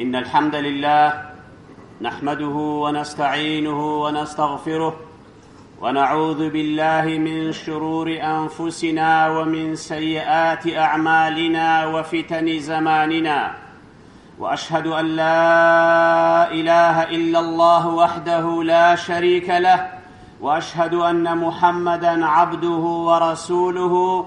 إن الحمد لله نحمده ونستعينه ونستغفره ونعوذ بالله من شرور أنفسنا ومن سيئات أعمالنا وفتن زماننا وأشهد أن لا إله إلا الله وحده لا شريك له وأشهد أن محمدا عبده ورسوله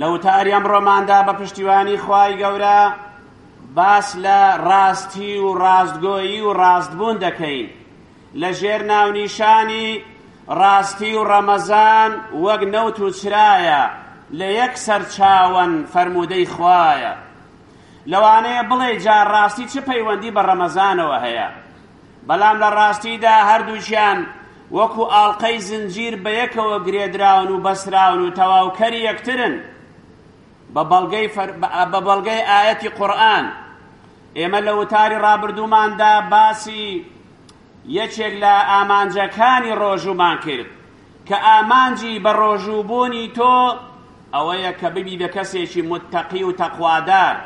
لە وتاری ئەمڕۆماندا بە پشتیوانی خوای گەورە باس لە ڕاستی و ڕاستگۆیی و ڕاستبوون دەکەین لە ژێر ناونیشانی ڕاستی و ڕەمەزان وەک نەوت و چرایە لە یەک سەرچاوەن فەرموودەی خوایە لەوانەیە بڵێ جا ڕاستی چ پەیوەندی بە ڕەمەزانەوە هەیە بەلام لە راستیدا هەردووکیان وەکو ئاڵقەی زنجیر بەیەکەوە گرێدراون و بەسراون و تەواوکەری یەکترن بە بەڵگەی فەر... بە بەڵگەی ئاەتی قورئان ئێمە لە وتاری رابردووماندا باسی یەکێک لە ئامانجەکانی ڕۆژوومان کرد کە ئامانجی بە ڕۆژووبوونی تۆ ئەوەیە کە ببی بە کەسێکی متتەقی و تەقوادار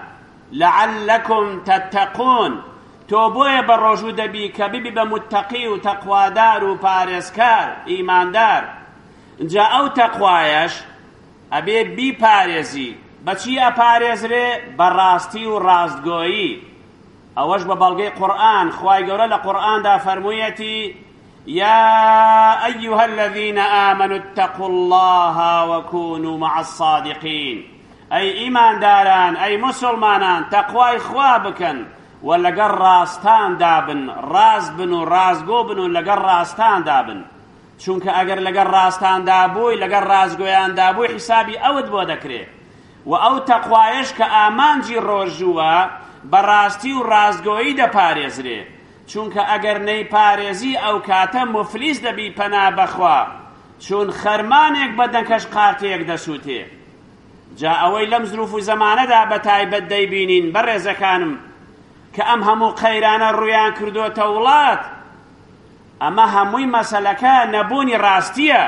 لەعلەکم تەتەقون تۆ بۆیە بەڕۆژوو دەبی کە ببی بە متەقی و تەقوادار و پارێزکار، ئیماندار، جا ئەو تەقوایەش ئەبێ بیپارێزی، بەچی ئەپارێزرێ؟ بە ڕاستی و ڕاستگۆیی، ئەوەش بە بەڵگەی قورئان، خوای گەورە لە قورئاندا فەرموویەتی، یا ایها الذین آمنوا اتقوا اللە و کونوا مع الصادقین، ئەی ئیمانداران، ئەی موسوڵمانان، تەقوای خوا بکەن، و لەگەڵ ڕاستاندا بن، ڕاست بن و ڕاستگۆ بن و لەگەڵ ڕاستاندا بن، چونکە ئەگەر لەگەڵ ڕاستاندا بووی، لەگەڵ ڕاستگۆیاندا بووی حیسابی ئەوت بۆ دەکرێ. وە ئەو تەقوایەش کە ئامانجی ڕۆژووە، بە ڕاستی و ڕاستگۆیی دەپارێزرێ، چونکە ئەگەر نەیپارێزی ئەوکاتە موفلیس دەبی پەنا بەخوا، چون خەرمانێک بە دەنکەش قارتێک دەسووتێ. جا ئەوەی لەم زروف و زەمانەدا بە تایبەت دەیبینین بەڕێزەکانم کە ئەم هەموو قەیرانە ڕویان کردوتە وڵات ئەمە هەمووی مەسەلەکە نەبوونی ڕاستیە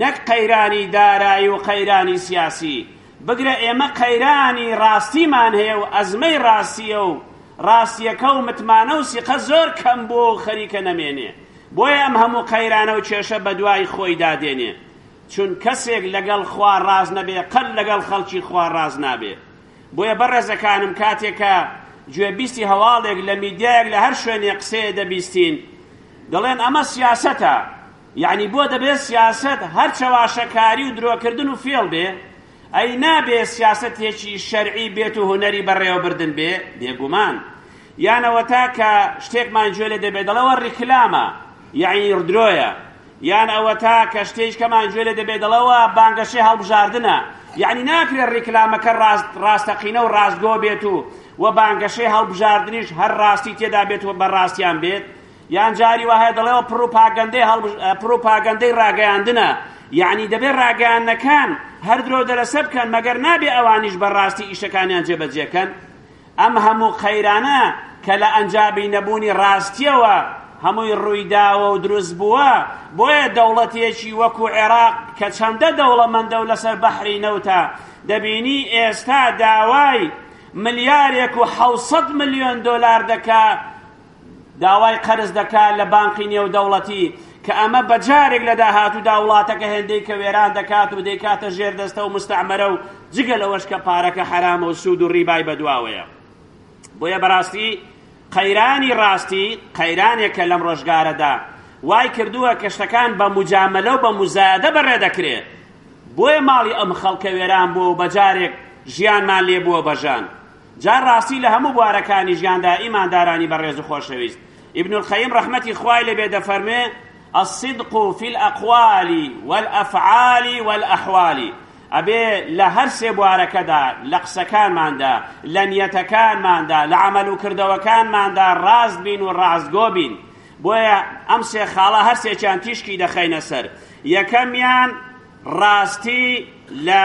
نەک قەیرانی دارایی و قەیرانی سیاسی بگرە ئێمە قەیرانی ڕاستیمان هەیە و ئەزمەی ڕاستیە و ڕاستیەکە و متمانە و سیقە زۆر کەم بۆ و خەریکە نەمێنێ بۆیە ئەم هەموو قەیرانە و کێشە بەدوای خۆی دادێنێ چون کەسێک لەگەڵ خوا ڕاز نەبێ قەت لەگەڵ خەڵکی خوا ڕاز نابێ بۆیە بەڕێزەکانم کاتێک کە گوێبیستی هەواڵێک لە میدیایەک لە هەر شوێنێ قسەیە دەبیستین دەڵێن ئەمە سیاسەتە یعنی بۆ دەبێت سیاسەت هەر چەواشەکاری و درۆکردن و فێڵ بێ ئەی نابێ سیاسەتێکی شەرعی بێت و هونەری بەڕێوەبردن بێ؟ بێگومان. یان ئەوەتا کە شتێکمان گوێ لێ دەبێت دەڵێەوە ڕیکلامە یعنی درۆیە یان ئەوەتا کە شتێکەمان گوێ لێ دەبێت دەڵەوە بانگەشەی هەڵبژاردنە یعنی ناکرێت ڕیکلامەکە ڕاست ڕاستەقینە و ڕاستگۆ بێت و و بانگەشەی هەڵبژاردنیش هەر ڕاستی تێدا بێت و بەڕاستیان بێت یان جاری وهەیە دەڵێەوە پڕوپاگەندەی هەڵبژ پڕوپاگەندەی ڕاگەیاندنە یعنی دەبێت ڕاگەیانەکان هەر درۆ دەرەسە بکەن مەگەر نابێ ئەوانیش بەڕاستی ئیشەکانیان جێبەجێکەن ئەم هەموو قەیرانە کە لە ئەنجابی نەبوونی ڕاستیەوە هەمووی ڕوویداوە و دروست بووە بۆیە دەوڵەتێکی وەکو عێراق کە چەندە دەوڵەمەندە و لەسەر بەحری نەوتە دەبینی ئێستا داوای ملیارێک و حوسەت ملیۆن دۆلار دەکا داوای قەرز دەکات لە بانقی نێودەوڵەتی کە ئەمە بە جارێک لە داهاتوودا وڵاتەکە هێندەی کە وێران دەکات و دەیکاتە ژێر دەستە و مستعمەرە و جگە لەوەش کە پارەکە حەرامە و سوود و ڕیبای بەدواوەیە بۆیە بەڕاستی قەیرانی ڕاستی قەیرانێکە لەم ڕۆژگارەدا وای کردووە کە شتەکان بە مجاملە و بە مزایدە بەڕێ دەکرێت بۆیە ماڵی ئەم خەڵکە وێران بووە و بەجارێک ژیانمان لێ بووە بەژان جا ڕاستی لە هەموو بوارەکانی ژیاندا ئیماندارانی بەڕێز و خۆشەویست ابن القیم ڕەحمەتی خوای لێ بێ دەفەرموێ الصدق فی الاقوال والافعال والاحوال ئەبێ لە هەر سێ بوارەکەدا لە قسەکانماندا لە نیەتەکانماندا لە عمل و کردەوەکانماندا ڕاست بین و ڕاستگۆ بین بۆیە ئەم سێ خاڵە هەر سێکیان تیشکی دەخەینە سەر یەکەمیان ڕاستی لە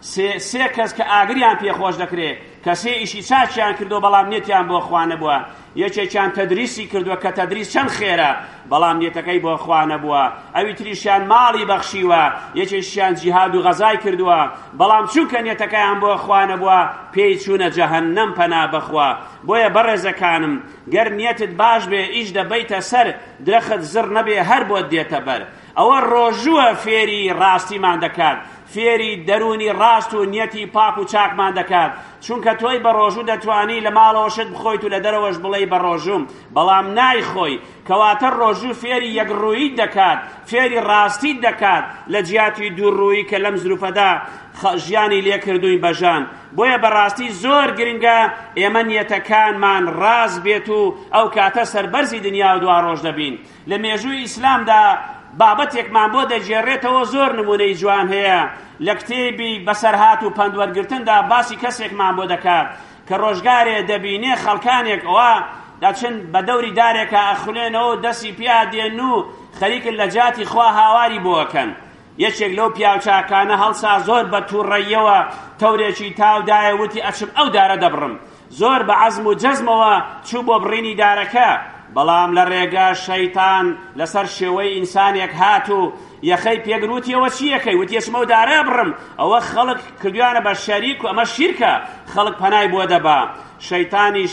سێ سێ کەس کە ئاگریان پێ خۆش دەکرێ کە سێ ئیشی چاکیان کردوە بەڵام نیەتیان بۆ خوا نەبوە یەکێکیان تەدریسی کردوە کە تەدریس چەند خێرە بەڵام نیەتەکەی بۆ خوا نەبوە ئەوی تریشیان ماڵی بەخشیوە یەکێکیان جیهاد و غەزای کردوە بەڵام چونکە نیەتەکەیان بۆ خوا نەبوە پێی چوونە جەهەنەم پەنا بەخوا بۆیە بەڕێزەکانم گەر نیەتت باش بێ ئیش دەبەیتە سەر درەخت زڕ نەبێ هەر بۆت دێتە بەر ئەوە ڕۆژووە فێری ڕاستیمان دەکات، فێری دەروونی ڕاست و نیەتی پاک و چاکمان دەکات، چونکە تۆی بە ڕۆژوو دەتوانی لە ماڵەوە شت بخۆیت و لە دەرەوەش بڵێی بە ڕۆژووم، بەڵام نایخۆی، کەواتە ڕۆژوو فێری یەکڕووییت دەکات، فێری ڕاستیت دەکات، لە جیاتی دووڕوویی کە لەم زروفەدا ژیانی لێ کردووین بە ژان، بۆیە بە ڕاستی زۆر گرنگە ئێمە نیەتەکانمان ڕاست بێت و ئەو کاتە سەربەرزی دنیا و دواڕۆژ دەبین. لە مێژووی ئیسلامدا بابەتێکمان بۆ دەگێڕێتەوە زۆر نمونەی جوان هەیە لە کتێبی بەسەرهات و پەندوەرگرتندا باسی کەسێکمان بۆ دەکات کە ڕۆژگارێ دەبینێ خەڵکانێک ئەوە دەچن بە دەوری دارێکە ئەخولێنەوە دەسی پیا دێن و خەریکن لە جاتی خوا هاواری بۆکەن یەکێک لەو پیاوچاکانە هەڵسا زۆر بە تووڕەییەوە تەورێکی تاو دایە وتی ئەچم ئەو دارە دەبڕم زۆر بە عەزم و جەزمەوە چوو بۆ بڕینی دارەکە بەڵام لە ڕێگە شەیتان لەسەر شێوەی ئینسانێک هات و یەخەی پێگر وتیەوە چیەکەی وتیەچمە و دارە بڕم ئەوە خەڵک کردویانە بە شەریک و ئەمە شیرکە خەڵک پەنای بۆ دەبا شەیتانیش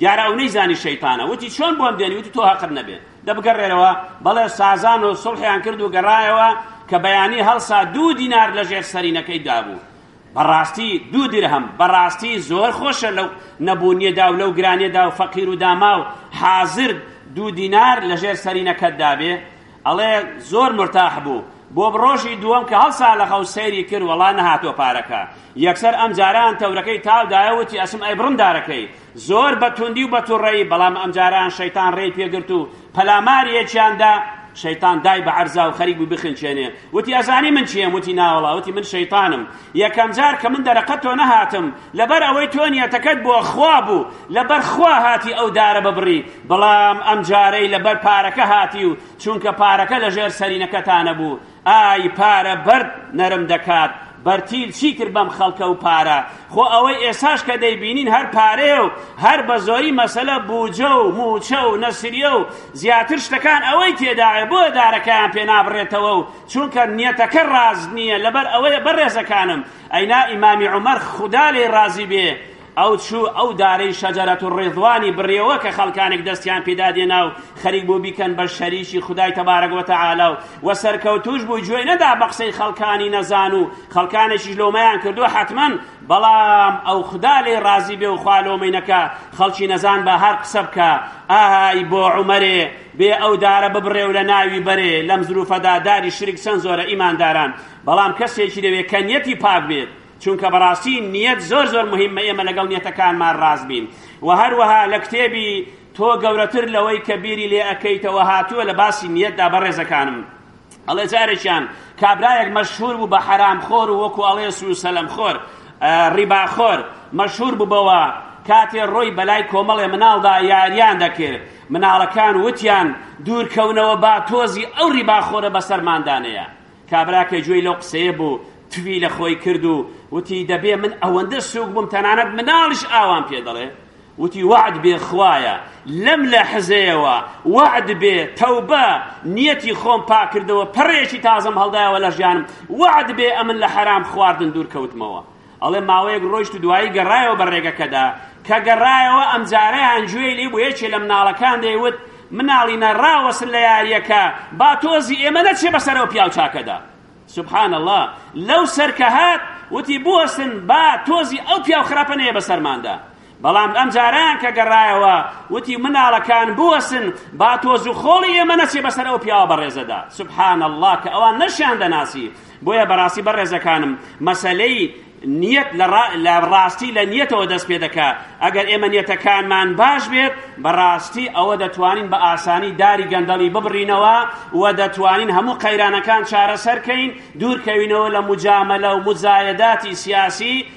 دیارە ئەو نەیزانی شەیتانە وتی چۆن بۆم دێنی وتی تۆ هەقت نەبێ دەبگەڕێرەوە بەڵێ سازان و سڵحیان کرد و گەڕایەوە کە بەیانی هەڵسا دوو دینار لە ژێر سەرینەکەی دابوو بەڕاستی دوو درهم بەڕاستی زۆر خۆشە لەو نەبوونیەدا و لەو گرانیەدا و فەقیر و داماو حازر دوو دینار لەژێر سەرینەکەت دابێ ئەڵێ زۆر مورتاح بوو بۆ ڕۆژی دووەم کە هەڵسا لە خەو سەیری کرد وەڵا نەهاتووە پارەکە یەکسەر ئەم جاران تەورەکەی تاو دایە وتی ئەچم ئەیبڕم دارەکەی زۆر بە توندی و بە توڕەیی بەڵام ئەم جاران شەیتان ڕێی پێگرت و پەلاماریەکیان دا شەیتان دای بە عەرزا و خەریک بوو بخنچێنێ وتی ئەزانی من چیم وتی ناوەڵا وتی من شەیتانم یەکەم جار کە من دەرەقەت تۆ نەهاتم لەبەر ئەوەی تۆ نیەتەکەت بۆ خوا بوو لەبەر خوا هاتی ئەو دارە ببڕی بەڵام ئەم جارەی لەبەر پارەکە هاتی و چونکە پارەکە لە ژێر سەرینەکەتانە بوو ئای پارە بەرد نەرم دەکات بەرتیل چی کرد بەم خەڵکە و پارە خۆ ئەوەی ئێساش کە دەیبینین هەر پارەیە و هەر بە زۆری مەسەلە بوجە و موچە و نەسریە و زیاتر شتەکان ئەوەی تێداێ بۆ دارەکەیان پێ نابڕێتەوە و چونکە نیەتەکە ڕاز نییە لەبەر ئەوەیە بەڕێزەکانم ئەینا ئیمامی عومەر خودا لێی ڕازی بێ ئەو چوو ئەو دارەی شەجەرەت الرضوانی بڕیەوە کە خەڵکانێک دەستیان پێدا دێنا و خەریک بوو بیکەن بە شەریکی خودای تبارک و تعالی و وە سەرکەوتووش بوو گوێ نەدا بە قسەی خەڵکانی نەزان و خەڵکانێکیش لۆمەیان کردووە حەتمەن بەڵام ئەو خودا لێی ڕازی بێ و خوا لۆمەی نەکا خەڵکی نەزان با هەر قسە بکا ئاهای بۆ عومەرێ بێ ئەو دارە ببڕێ و لە ناوی بەرێ لەم زروفەدا داری شرک چەند زۆرە ئیمانداران بەڵام کەسێکی دەوێ کە نیەتی پاک بێت چونکە بەڕاستی نیەت زۆر زۆر مهمە ئێمە لەگەڵ نیەتەکانمان ڕاست بین و هەروەها لە کتێبی تۆ گەورەتر لەوەی کە بیری لێ ئەەکەیتەوە هاتووە لە باسی نیەتدا بەڕێزەکانم ئەڵێ جارێکیان کابرایەک مەشهور بوو بە حەرام خۆر و وەکو ئەڵێ سوو سەلەم خۆر ڕیباخۆر مەشهور ببەوە کاتێ ڕۆی بەلای کۆمەڵێ مناڵدا یاریان دەکرد مناڵەکان وتیان دوورکەونەوە با تۆزی ئەو ڕیباخۆرە بەسەرماندانەیە کابرا کە گوێی لەو قسەیە بوو، تفی لە خۆی کرد و وتی، دەبێ من ئەوەندە سووک بم، تەنانەت مناڵیش ئاوام پێ دەڵێ. وتی، وەعد بێ خوایە، لەم لەحزەیەوە، وەعد بێ، تەوبە، نیەتی خۆم پاک کردەوە، پەڕەیەکی تازەم هەڵدایەوە لە ژیانم، وەعد بێ ئەمن لە حەرام خواردن دوور کەوتمەوە. ئەڵێ ماوەیەک ڕۆیشت و دوایی گەڕایەوە بە ڕێگەکەدا کە گەڕایەوە ئەم جارەیان گوێی لێ بوو یەکێ لە مناڵەکان دەیوت مناڵینە ڕاوەسن لە یاریەکە با تۆزی ئێمە نەچێ بەسەرەوە پیاو چاکەدا سبحان الله لەو سەرکە هات وتی بوەستن با تۆزی ئەو پیاو خراپە نەیە بەسەرماندا بەڵام ئەم جاران کە گەڕایەوە وتی مناڵەکان بوەسن با تۆز و خۆڵی ئێمە نەچێ بەسەر ئەو پیاوە بەڕێزەدا سبحان الله کە ئەوان نەشیان دەناسی بۆیە بەڕاستی بەڕێزەکانم مەسلەی نیەت لە ڕاستی لە نیەتەوە دەست پێ دەکا ئەگەر ئێمە نیەتەکانمان باش بێت بەڕاستی ئەوە دەتوانین بە ئاسانی داری گەندەڵی ببڕینەوە و دەتوانین هەموو قەیرانەکان چارەسەرکەین دوورکەوینەوە لە مجاملە و مجاهداتی سیاسی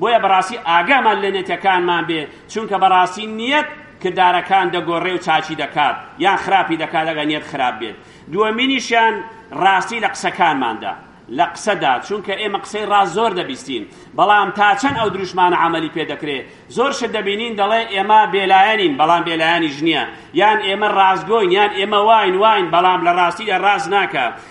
بۆیە بەڕاستی ئاگامان لە نێتەکانمان بێ چونکە بەڕاستی نیەت کردارەکان دەگۆڕێ و چاچی دەکات یان خراپی دەکات ئەگەر نیەت خراپ بێت دووەمینیشیان ڕاستی لە قسەکانماندا لە قسەدا چونکە ئێمە قسەی ڕاست زۆر دەبیستین بەڵام تا چەند ئەو دروشمانە عملی پێ دەکرێ زۆر شت دەبینین دەڵێ ئێمە بێلایەنین بەڵام بێلایەنیش نییە یان ئێمە ڕاستگۆین یان ئێمە واین واین بەڵام لە ڕاستیدا ڕاست ناکە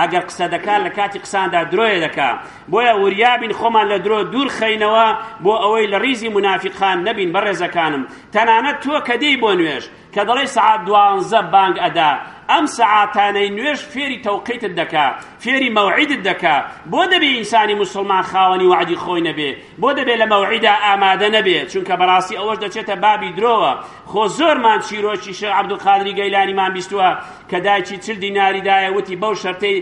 ئەگەر قسە دەکات لە کاتی قساندا درۆیە دەکا بۆیە وریابین خۆمان لە درۆ دوور خەینەوە بۆ ئەوەی لە ڕیزی منافقان نەبین بە ڕێزەکانم تەنانەت تۆ کە دێی بۆ نوێش کە دەڵێ سعات دوانزە بانگ ئەدا ئەم سەعاتانەی نوێش فێری تەوقیتت دەکا فێری مەوعیدت دەکا بۆ دەبێ ئینسانی مسلمان خاوەنی وعدی خۆی نەبێ بۆ دەبێ لە مەوعیدا ئامادە نەبێ چونکە بەڕاستی ئەوەش دەچێتە بابی درۆوە خۆ زۆرمان چیرۆکی شێخ عەبدولقادری گەیلانیمان بیستووە کە دایکی چل دیناری دایە وتی بەو شەرتەی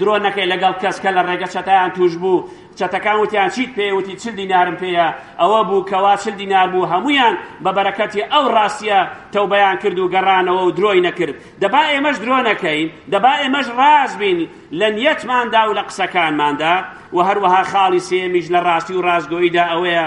درۆ نەکەی لەگەڵ کەس کە لە ڕێگە چەتایان توش بوو چەتەکان وتیان چیت پێ وتی چل دینارم پێیە ئەوە بوو کەوا چل دینار بوو هەمویان بە بەرەکەتی ئەو ڕاستیە تەوبەیان کرد و گەڕانەوە و درۆی نەکرد دەبا ئێمەش درۆ نەکەین دەبا ئێمەش ڕاز بین لە نیەتماندا و لە قسەکانماندا و هەروەها خاڵی سێمیش لە ڕاستی و ڕاستگۆییدا ئەوەیە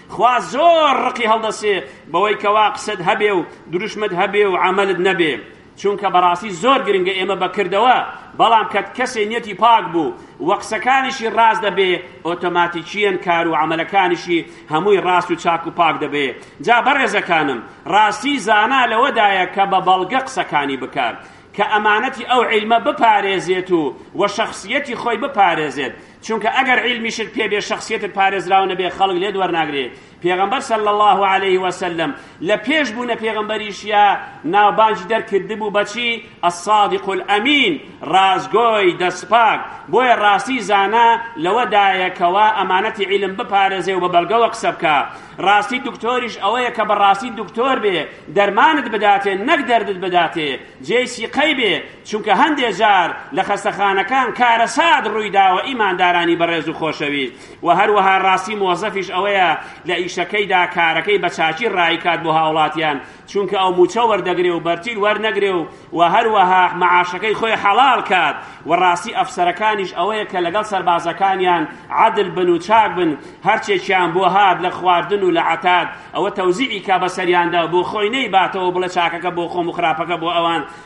خوا زۆر ڕقی هەڵدەسێ بەوەی کەوا قسەت هەبێ و دروشمت هەبێ و عملت نەبێ چونکە بەڕاستی زۆر گرنگە ئێمە بەکردەوە بەڵام کەت کەسێ نیەتی پاک بوو و قسەکانیشی ڕاست دەبێ ئۆتۆماتیکیەن کار و عملەکانیشی هەمووی ڕاست و چاک و پاک دەبێ جا بەڕێزەکانم ڕاستی زانا لەوەدایە کە بە بەڵگە قسەکانی بکات کە ئەمانەتی ئەو عیلمە بپارێزێت و وە شخصیەتی خۆی بپارێزێت چونکە ئەگەر عیلمیشت پێ بێ شەخسیەتت پارێزراو نەبێ خەڵک لێت وەرناگرێ پێغەمبەر صلی الله علیه وسلم لە پێش بوونە پێغەمبەریشیا ناوبانگی دەرکردبوو بەچی الصادق الامین ڕاستگۆی دەستپاک بۆیە ڕاستی زانا لەوەدایەکەوە ئەمانەتی عیلم بپارێزێ و بە بەڵگەوە قسە بکە ڕاستی دکتۆریش ئەوەیە کە بە ڕاستی دکتۆر بێ دەرمانت بداتێ نەک دەردت بداتێ جێی سیقەی بێ چونکە هەندێ جار لە خەستەخانەکان کارەسات ڕوویداوە ئیماندارانی بەڕێز و خۆشەویست و هەروەها ڕاستی مۆزەفیش ئەوەیە لە ئیشەکەیدا کارەکەی بە چاکی ڕایکات بۆ هاوڵاتیان چونکە ئەو موچە وەردەگرێ و بەرتیل وەرنەگرێ و و هەروەها معاشەکەی خۆی حەڵال کات و ڕاستی ئەفسەرەکانیش ئەوەیە کە لەگەڵ سەربازەکانیان عەدل بن و چاک بن هەرچێکیان بۆ هات لە خواردن و لە عەتاد ئەوە تەوزیعی کا بەسەریاندا بۆ خۆی نەیباتەوە بڵێ چاکەکە بۆ خۆم و خراپەکە بۆ ئەوان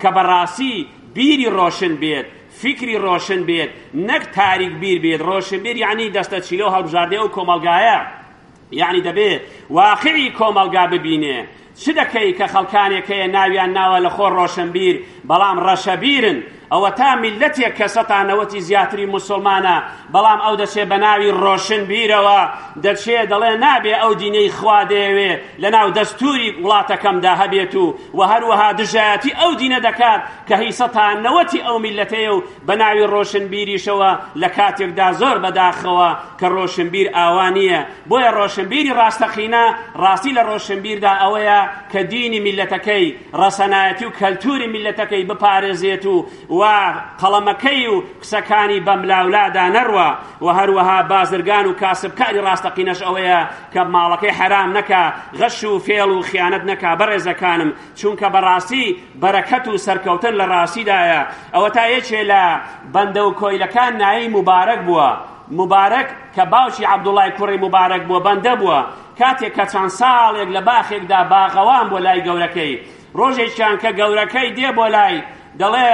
کە بەڕاستی بیری ڕۆشن بێت، فیکری ڕۆشن بێت، نەک تاریک بیر بێت، ڕۆشنبیر یەعنی دەستە چیلە و هەڵبژاردەی ئەو کۆمەڵگایە، یەعنی دەبێ واقعی کۆمەڵگا ببینێ، چ دەکەی کە خەڵکانێک هەیە ناویان ناوە لە خۆ ڕۆشنبیر بەڵام ڕەشەبیرن، ئەوەتا میللەتێک کە سەتا نەوەتی زیاتری موسوڵمانە، بەڵام ئەو دەچێ بە ناوی ڕۆشن بیرەوە دەچێ دەڵێ نابێ ئەو دینەی خوا دەیەوێ لە ناو دەستوری وڵاتەکەمدا هەبێت و و هەروەها دژایەتی ئەو دینە دەکات کە هی سەتا نەوەتی ئەو میلەتەیە و بە ناوی ڕۆشنبیریشەوە لە کاتێکدا زۆر بەداخەوە کە ڕۆشنبیر ئاوا نییە بۆیە ڕۆشنبیری ڕاستەقینە ڕاستی لە ڕۆشنبیردا ئەوەیە کە دینی میلەتەکەی ڕەسەنایەتی و کەلتوری میلەتەکەی بپارێزێت و و قەڵەمەکەی و قسەکانی بەملاولادا نەڕوا و هەروەها بازرگان و کاسبکاری ڕاستەقینەش ئەوەیە کە ماڵەکەی حەرام نەکا غەش و فێڵ و خیانەت نەکا بەڕێزەکانم چونکە بەڕاستی بەرەکەت و سەرکەوتن لە ڕاستیدایە ئەوە تا یەکێ لە بەندە و کۆیلەکان ناوی موبارەک بووە مبارەک کە باوکی عەبدوڵای کوڕی مبارەک بووە بەندە بووە کاتێک کە چەند ساڵێک لە باخێکدا باغەوان بۆ لای گەورەکەی ڕۆژێکیان کە گەورەکەی دێ بۆ لای دەڵێ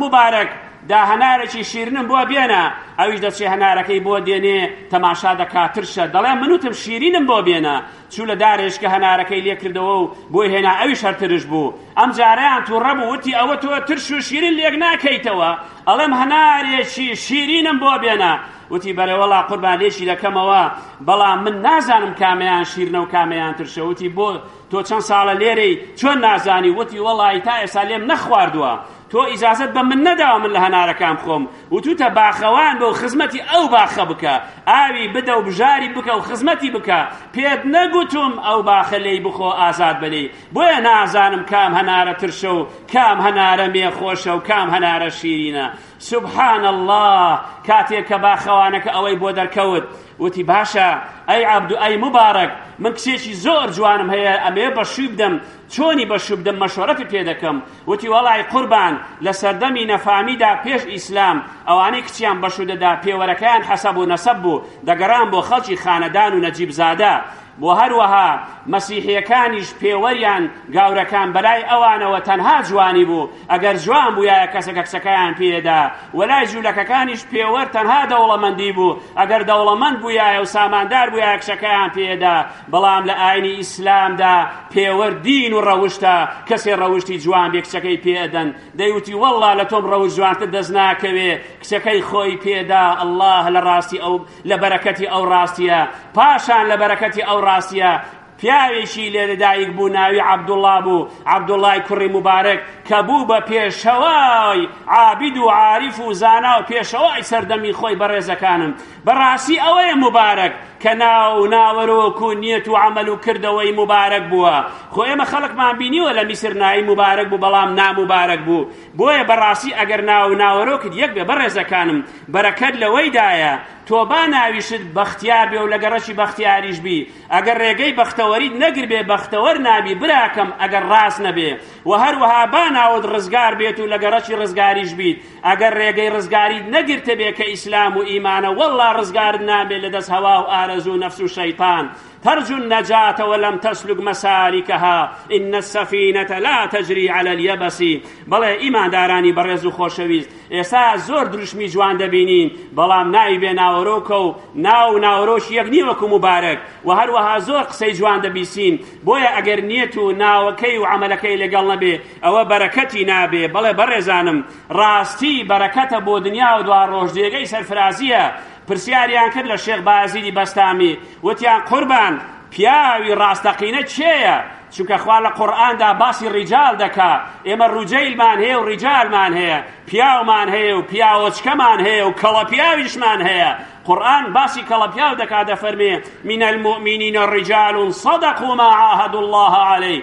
مبارەک دا هەنارێکی شیرنم بۆ بێنە ئەویش دەچێ هەنارەکەی بۆ دێنێ تەماشا دەکا ترشە دەڵێ منوتم شیرینم بۆ بێنە چوو لە دارێشکە هەنارەکەی لێ کردەوە و بۆی هێنا ئەویش هەر ترش بوو ئەم جارەیان تووڕە بوو وتی ئەوە تۆ ترش و شیرین لێک ناکەیتەوە ئەڵێم هەنارێکی شیرینم بۆ بێنە وتی بەرەوەڵا قوربان لێشی دەکەمەوە بەڵام من نازانم کامیان شیرنە و کامیان ترشەوتی بۆ تۆ چەند ساڵە لێرەی چۆن نازانی وتی وەڵی تا ئێستا لێم نەخواردووە تۆ ئیجازت بە من نەداوە من لە هەنارەکان خۆم وتوتە باخەوان بۆ خزمەتی ئەو باخە بکە ئاوی بدە و بژاری بکە و خزمەتی بکە پێت نەگوتم ئەو باخە لێی بخۆ ئازاد بەلی بۆیە نازانم کام هەنارە ترشە و کام هەنارە مێ خۆشە و کام هەنارە شیرینە سبحان اللە کاتێک کە باخەوانەکە ئەوەی بۆ دەرکەوت وتی باشە ئەی عبدو ئەی مبارەک من کچێکی زۆر جوانم هەیە ئەمێ بە شوی بدەم چۆنی بە شوو بدەم مەشۆرەتی پێ دەکەم وتی وەڵی قوربان لە سەردەمی نەفامیدا پێش ئیسلام ئەوانەی کچیان بەشوو دەدا پێوەرەکەیان حەسەب و نەسەب بوو دەگەڕان بۆ خەڵکی خانەدان و نەجیب زادە و هەروەها مەسیحیەکانیش پێوەریان گاورەکان بەلای ئەوانەوە تەنها جوانی بوو ئەگەر جوان بوویایە کەسەکە کچەکەیان پێدا و لای جولەکەکانیش پێوەر تەنها دەوڵەمەندی بوو ئەگەر دەوڵەمەند بوویایە و ساماندار بوویایە کچەکەیان پێدا بەڵام لە ئاینی ئیسلامدا پێوەر دین و ڕەوشتە کەسێ ڕەوشتی جوان بێ کچەکەی پێدەن دەیوتی واللە لە تۆم ڕەوش جوانتر دەست ناکەوێ کچەکەی خۆی پێدا اللە لە ڕاستی ئەو لە بەرەکەتی ئەو ڕاستیە پاشان لە بەرەکەتی ئەو ڕاستیە پیاوێکی لێ لەدایک بوو ناوی عەبدوڵڵا بوو عەبدوڵڵای کوڕی موبارەک کە بوو بە پێشەوای عابد و عارف و زانا و پێشەوای سەردەمی خۆی بەڕێزەکانم بەڕاستی ئەوەیە موبارەک کە ناو و ناوەرۆک و نیەت و عمل و کردەوەی موبارەک بووە خۆ ئێمە خەڵکمان بینیوە لە میسر نایی موبارەک بوو بەڵام ناموبارەک بوو بۆیە بەڕاستی ئەگەر ناو و ناوەرۆکت یەک بێ بەڕێزەکانم بەرەکەت لەوەیدایە تۆ با ناویشت بەختیار بێ و لە گەڕەکی بەختیاریش بی ئەگەر ڕێگەی بەختەوەریت نەگربێ بەختەوەر نابی براکەم ئەگەر ڕاست نەبێ و هەروەها با ناوت ڕزگار بێت و لە گەڕەکی ڕزگاریش بیت ئەگەر ڕێگەی ڕزگاریت نەگرتبێ کە ئیسلام و ئیمانە وەڵڵا ڕزگارت نابێ لە دەست هەوا و ئارەزوو و نەفس و شەیتان ترجو النجاة ولم تسلک مسالکها ان السفینە لا تجری علی الیبس بەڵێ ئیماندارانی بەڕێز و خۆشەویست ئێستا زۆر دروشمی جوان دەبینین بەڵام ناوی بێ ناوەرۆکە و ناو ناوەرۆش یەک نییە وەکو مبارەک و هەروەها زۆر قسەی جوان دەبیسین بۆیە ئەگەر نیەت و ناوەکەی و عملەکەی لەگەڵ نەبێ ئەوە بەرەکەتی نابێ بەڵێ بەڕێزانم ڕاستی بەرەکەتە بۆ دنیا و دوا ڕۆژ جێگەی سەرفرازیە پرسیاریان کرد لە شێخ بایەزیدی بەستامی وتیان قوربان پیاوی ڕاستەقینە کێیە چونکە خوا لە قورئاندا باسی ڕیجال دەکا ئێمە ڕوجەیلمان هەیە و ڕیجالمان هەیە پیاومان هەیە و پیاوەچکەمان هەیە و کەڵە پیاویشمان هەیە قورآن باسی کەڵە پیاو دەکا دەفەرمێ من المؤمنین ڕیجال صدقوا ما عاهدوا الله عليه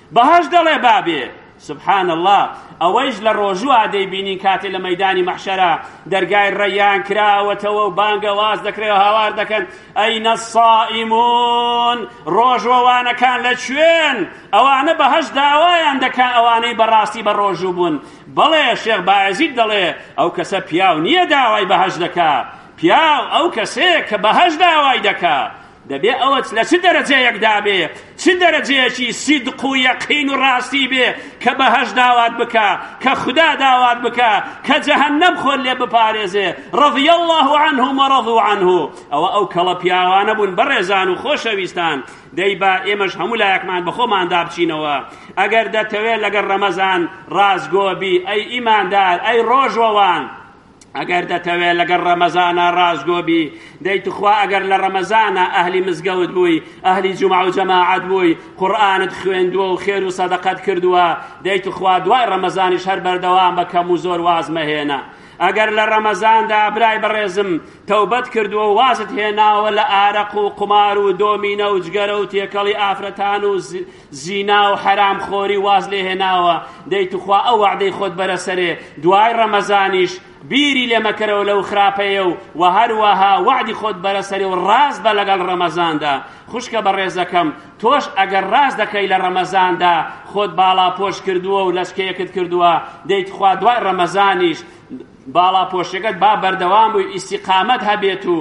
بهش دەڵێ بابێ سبحان اللە ئەوەیش لە ڕۆژووا دەیبینین کاتێ لە مەدانی مەحشەرا دەرگای ڕێیان کراوەتەوە و بانگە واز دەکرێ هاوار دەکەن ئەینە سائیمون ڕۆژوەوانەکان لە کوێن ئەوانە بەهەش داوایان دەکا ئەوانەی بەڕاستی بە ڕۆژوو بوون بەڵێ شێخ باعزید دەڵێ ئەو کەسە پیاو نییە داوای بەهەش دەکا پیاو ئەو کەسەیە کە بەهەش داوای دەکا دەبێ ئەوەت لە چ دەرەجەیەکدا بێ، چ دەرەجەیەکی سیدق و یەقین و ڕاستی بێ کە بەهەشت داوات بکا، کە خودا داوات بکا، کە جەهەنەم خۆت لێ بپارێزێ، رضی اللە عنهم و رضوا عنه، ئەوە ئەو کەڵە پیاوانە بوون بەڕێزان و خۆشەویستان، دەی با ئێمەش هەموو لایەکمان بە خۆماندا بچینەوە، ئەگەر دەتەوێ لەگەڵ ڕەمەزان ڕاستگۆ بی، ئەی ئیماندار، ئەی ڕۆژوەوان. ئەگەر دەتەوێ لەگەڵ ڕەمەزانا ڕاستگۆ بی دەی تخوا ئەگەر لە ڕەمەزانا ئەهلی مزگەوت بووی ئەهلی جومعە و جەماعەت بووی قورئانت خوێندووە و خێر و سەدەقەت کردووە دەی تخوا دوای ڕەمەزانیش هەر بەردەوام بە کەم و زۆر واز مەهێنە ئەگەر لە ڕەمەزاندا برای بەڕێزم تەوبەت کردووە و وازت هێناوە لە ئارەق و قمار و دۆمینە و جگەرە و تێکەڵی ئافرەتان و زینا و حەرام خۆری واز لێ هێناوە دەی توخوا ئەو وەعدەی خۆت بەرە سەرێ دوای ڕەمەزانیش بیری لێ مەکەرەوە لەو خراپەیە و و هەروەها وەعدی خۆت بەرە سەرێ و ڕاست بە لەگەڵ ڕەمەزاندا خوشکە بەڕێزەکەم تۆش ئەگەر ڕاست دەکەی لە ڕەمەزاندا خۆت باڵا پۆش کردووە و لەچکەیەکت کردووە دەی تخوا دوای ڕەمەزانیش باڵا پۆشەکەت با بەردەوام بووی ئیسیقامەت هەبێت و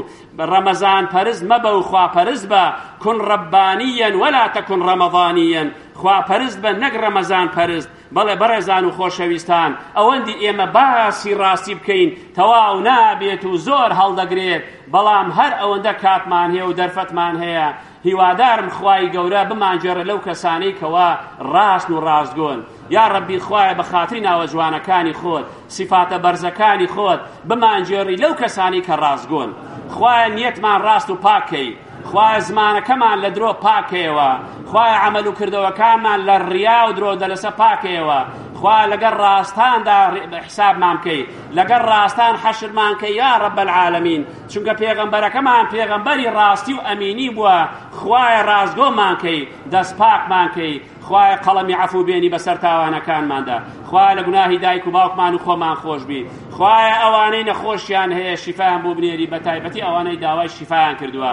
ڕەمەزان پەرست مەبە و خوا پەرست بە کون ڕەبانیەن وەلا تەکون ڕەمەضانیەن خوا پەرست بە نەک ڕەمەزان پەرست بەڵێ بەڕێزان و خۆشەویستان ئەوەندی ئێمە باسی ڕاستی بکەین تەواو نابێت و زۆر هەڵدەگرێت بەڵام هەر ئەوەندە کاتمان هەیە و دەرفەتمان هەیە هیوادارم خوای گەورە بمانگێڕێ لەو کەسانەی کەوا ڕاستن و ڕاستگۆن یا ڕەبی خوایە بە خاتری ناوە جوانەکانی خۆت سیفاتە بەرزەکانی خۆت بمانگێڕی لەو کەسانی کە ڕاستگۆن خوایە نیەتمان ڕاست و پاکەی خوایە زمانەکەمان لە درۆ پاکەیەوە خوایە عمل و کردەوەکانمان لە ڕیا و درۆ دەلەسە پاکەیەوە خوا لەگەر ڕاستاندا حسابمان بکەی لەگەر ڕاستان حەشرمان کە یا ڕب العالمین چونکە پێغەمبەرەکەمان پێغەمبەری ڕاستی و ئەمینی بووە خوایە ڕاستگۆمان کەی دەست پاکمان کەی خوایە قەڵەمی عەفو بێنی بەسەر تاوانەکانماندا خوایە لە گوناهی دایک و باوکمان و خۆمان خۆش بی خوایە ئەوانەی نەخۆشیان هەیە شیفایان بۆ بنێری بە تایبەتی ئەوانەی داوای شیفایان کردووە